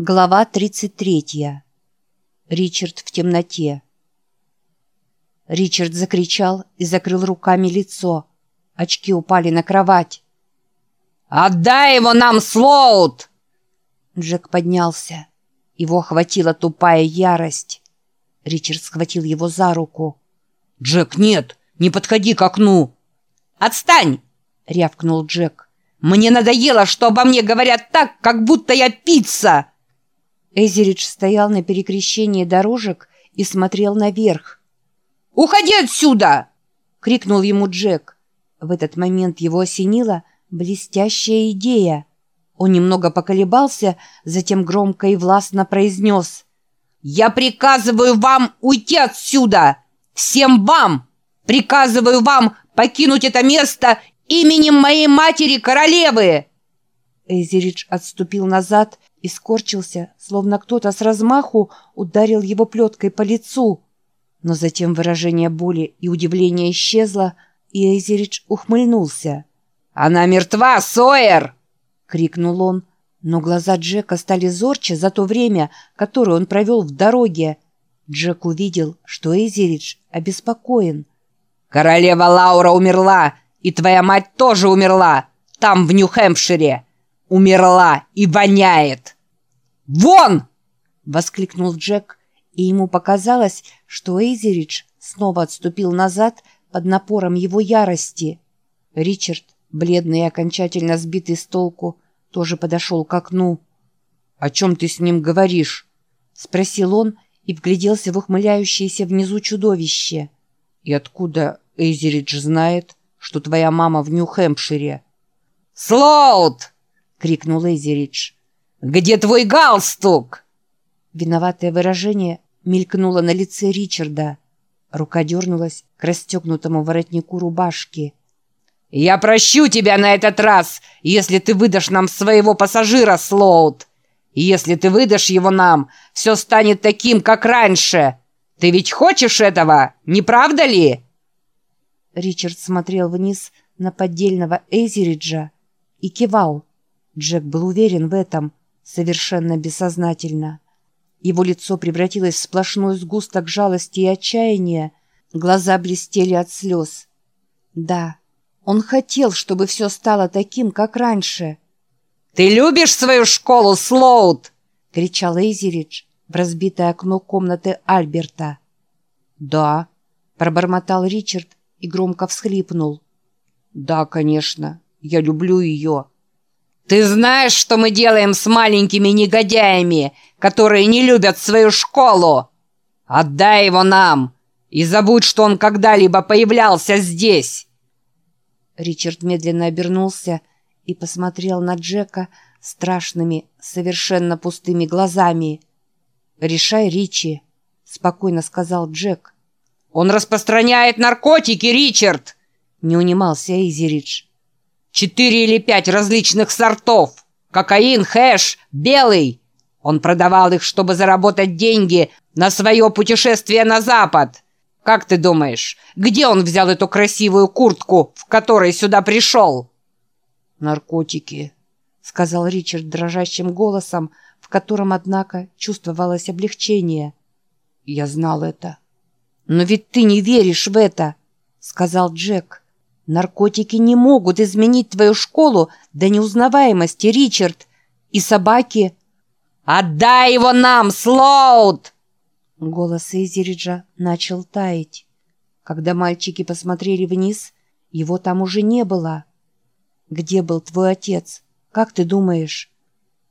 Глава 33. Ричард в темноте. Ричард закричал и закрыл руками лицо. Очки упали на кровать. «Отдай его нам, Слоут!» Джек поднялся. Его охватила тупая ярость. Ричард схватил его за руку. «Джек, нет! Не подходи к окну!» «Отстань!» — рявкнул Джек. «Мне надоело, что обо мне говорят так, как будто я пицца!» Эзеридж стоял на перекрещении дорожек и смотрел наверх. «Уходи отсюда!» — крикнул ему Джек. В этот момент его осенила блестящая идея. Он немного поколебался, затем громко и властно произнес. «Я приказываю вам уйти отсюда! Всем вам! Приказываю вам покинуть это место именем моей матери-королевы!» Эзеридж отступил назад и скорчился, словно кто-то с размаху ударил его плеткой по лицу. Но затем выражение боли и удивления исчезло, и Эйзеридж ухмыльнулся. «Она мертва, Сойер!» — крикнул он. Но глаза Джека стали зорче за то время, которое он провел в дороге. Джек увидел, что Эйзеридж обеспокоен. «Королева Лаура умерла, и твоя мать тоже умерла, там, в Нью-Хэмпшире!» Умерла и воняет. Вон! воскликнул Джек, и ему показалось, что Эйзеридж снова отступил назад под напором его ярости. Ричард, бледный и окончательно сбитый с толку, тоже подошел к окну. «О чем ты с ним говоришь?» — спросил он и вгляделся в ухмыляющееся внизу чудовище. «И откуда Эйзеридж знает, что твоя мама в Нью-Хэмпшире?» «Слоут!» — крикнул Эзеридж. «Где твой галстук?» Виноватое выражение мелькнуло на лице Ричарда. Рука дернулась к расстегнутому воротнику рубашки. «Я прощу тебя на этот раз, если ты выдашь нам своего пассажира, Слоут. Если ты выдашь его нам, все станет таким, как раньше. Ты ведь хочешь этого, не правда ли?» Ричард смотрел вниз на поддельного Эйзериджа и кивал. Джек был уверен в этом, совершенно бессознательно. Его лицо превратилось в сплошной сгусток жалости и отчаяния, глаза блестели от слез. Да, он хотел, чтобы все стало таким, как раньше. «Ты любишь свою школу, Слоут?» — кричал Эйзеридж в разбитое окно комнаты Альберта. «Да», — пробормотал Ричард и громко всхлипнул. «Да, конечно, я люблю ее». «Ты знаешь, что мы делаем с маленькими негодяями, которые не любят свою школу? Отдай его нам и забудь, что он когда-либо появлялся здесь!» Ричард медленно обернулся и посмотрел на Джека страшными, совершенно пустыми глазами. «Решай, Ричи», — спокойно сказал Джек. «Он распространяет наркотики, Ричард!» — не унимался Эйзеридж. Четыре или пять различных сортов. Кокаин, хэш, белый. Он продавал их, чтобы заработать деньги на свое путешествие на запад. Как ты думаешь, где он взял эту красивую куртку, в которой сюда пришел?» «Наркотики», — сказал Ричард дрожащим голосом, в котором, однако, чувствовалось облегчение. «Я знал это». «Но ведь ты не веришь в это», — сказал Джек. Наркотики не могут изменить твою школу до неузнаваемости, Ричард. И собаки... «Отдай его нам, Слоут!» Голос Эйзериджа начал таять. Когда мальчики посмотрели вниз, его там уже не было. «Где был твой отец? Как ты думаешь?»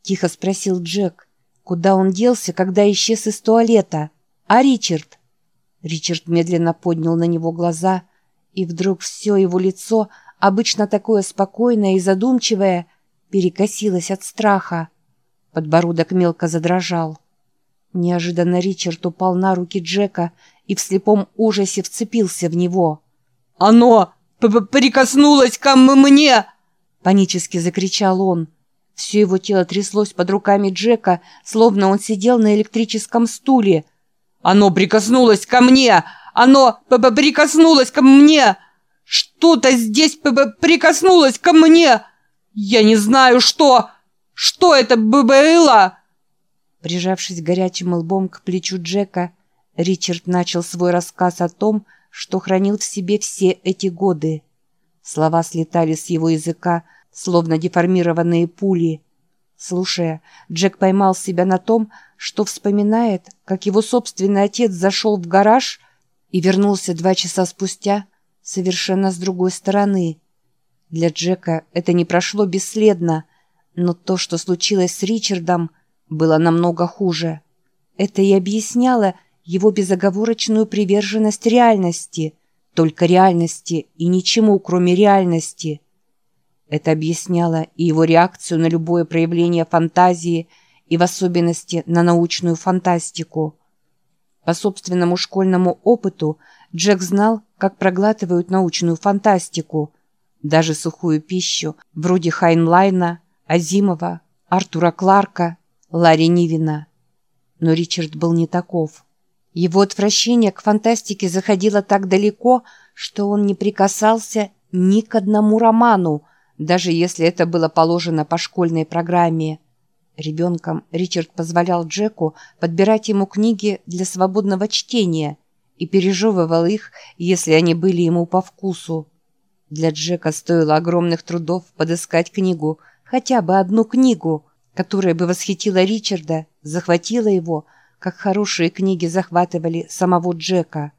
Тихо спросил Джек. «Куда он делся, когда исчез из туалета? А Ричард?» Ричард медленно поднял на него глаза — и вдруг все его лицо, обычно такое спокойное и задумчивое, перекосилось от страха. Подбородок мелко задрожал. Неожиданно Ричард упал на руки Джека и в слепом ужасе вцепился в него. «Оно прикоснулось ко мне!» Панически закричал он. Все его тело тряслось под руками Джека, словно он сидел на электрическом стуле. «Оно прикоснулось ко мне! Оно прикоснулось ко мне! Что-то здесь прикоснулось ко мне! Я не знаю, что! Что это было!» Прижавшись горячим лбом к плечу Джека, Ричард начал свой рассказ о том, что хранил в себе все эти годы. Слова слетали с его языка, словно деформированные пули. Слушая, Джек поймал себя на том, что вспоминает, как его собственный отец зашел в гараж и вернулся два часа спустя совершенно с другой стороны. Для Джека это не прошло бесследно, но то, что случилось с Ричардом, было намного хуже. Это и объясняло его безоговорочную приверженность реальности, только реальности и ничему, кроме реальности. Это объясняло и его реакцию на любое проявление фантазии и в особенности на научную фантастику. По собственному школьному опыту Джек знал, как проглатывают научную фантастику, даже сухую пищу, вроде Хайнлайна, Азимова, Артура Кларка, Ларри Нивина. Но Ричард был не таков. Его отвращение к фантастике заходило так далеко, что он не прикасался ни к одному роману, даже если это было положено по школьной программе. Ребенком Ричард позволял Джеку подбирать ему книги для свободного чтения и пережевывал их, если они были ему по вкусу. Для Джека стоило огромных трудов подыскать книгу, хотя бы одну книгу, которая бы восхитила Ричарда, захватила его, как хорошие книги захватывали самого Джека.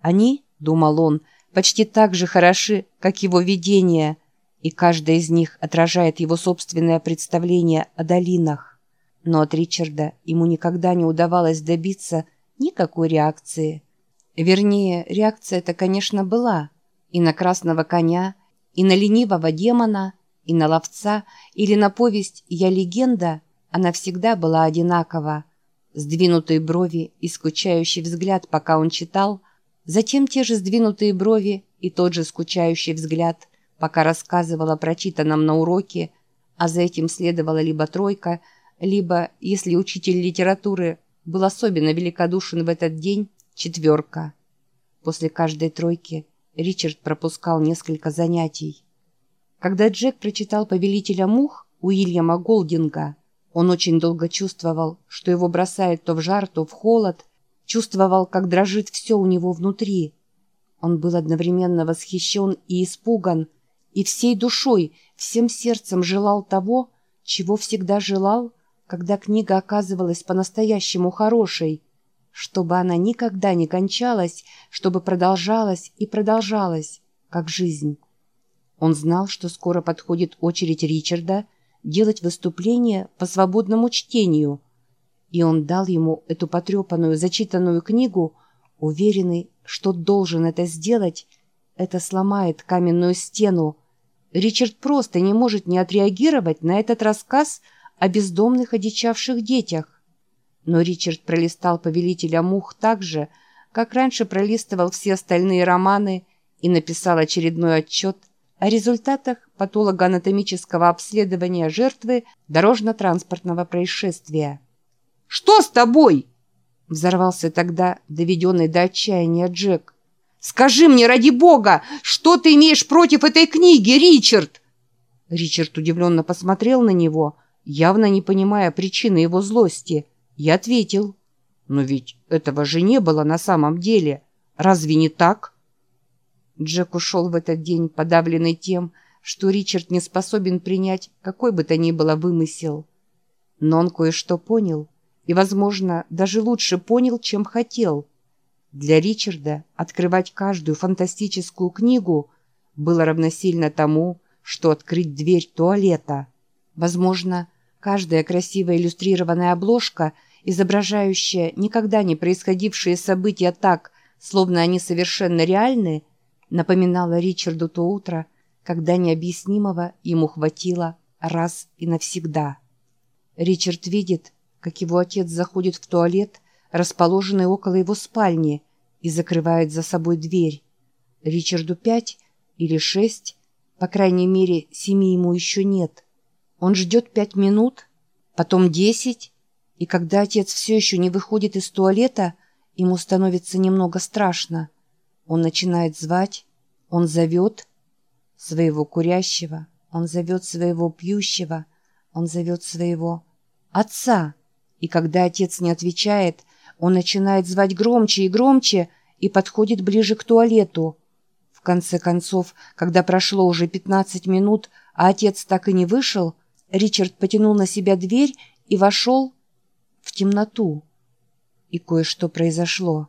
Они, думал он, почти так же хороши, как его видения – и каждая из них отражает его собственное представление о долинах. Но от Ричарда ему никогда не удавалось добиться никакой реакции. Вернее, реакция-то, конечно, была. И на красного коня, и на ленивого демона, и на ловца, или на повесть «Я легенда» она всегда была одинакова. Сдвинутые брови и скучающий взгляд, пока он читал, затем те же сдвинутые брови и тот же скучающий взгляд – пока рассказывала прочитанном на уроке, а за этим следовала либо тройка, либо, если учитель литературы был особенно великодушен в этот день, четверка. После каждой тройки Ричард пропускал несколько занятий. Когда Джек прочитал «Повелителя мух» Уильяма Голдинга, он очень долго чувствовал, что его бросает то в жар, то в холод, чувствовал, как дрожит все у него внутри. Он был одновременно восхищен и испуган, и всей душой, всем сердцем желал того, чего всегда желал, когда книга оказывалась по-настоящему хорошей, чтобы она никогда не кончалась, чтобы продолжалась и продолжалась, как жизнь. Он знал, что скоро подходит очередь Ричарда делать выступление по свободному чтению, и он дал ему эту потрепанную, зачитанную книгу, уверенный, что должен это сделать, это сломает каменную стену, Ричард просто не может не отреагировать на этот рассказ о бездомных одичавших детях. Но Ричард пролистал «Повелителя мух» так же, как раньше пролистывал все остальные романы и написал очередной отчет о результатах патологоанатомического обследования жертвы дорожно-транспортного происшествия. «Что с тобой?» — взорвался тогда доведенный до отчаяния Джек. «Скажи мне, ради бога, что ты имеешь против этой книги, Ричард?» Ричард удивленно посмотрел на него, явно не понимая причины его злости, и ответил. «Но ведь этого же не было на самом деле. Разве не так?» Джек ушел в этот день, подавленный тем, что Ричард не способен принять какой бы то ни было вымысел. Но он кое-что понял, и, возможно, даже лучше понял, чем хотел – для Ричарда открывать каждую фантастическую книгу было равносильно тому, что открыть дверь туалета. Возможно, каждая красивая иллюстрированная обложка, изображающая никогда не происходившие события так, словно они совершенно реальны, напоминала Ричарду то утро, когда необъяснимого ему хватило раз и навсегда. Ричард видит, как его отец заходит в туалет расположенный около его спальни, и закрывает за собой дверь. Ричарду пять или шесть, по крайней мере, семи ему еще нет. Он ждет пять минут, потом десять, и когда отец все еще не выходит из туалета, ему становится немного страшно. Он начинает звать, он зовет своего курящего, он зовет своего пьющего, он зовет своего отца И когда отец не отвечает, он начинает звать громче и громче и подходит ближе к туалету. В конце концов, когда прошло уже 15 минут, а отец так и не вышел, Ричард потянул на себя дверь и вошел в темноту. И кое-что произошло.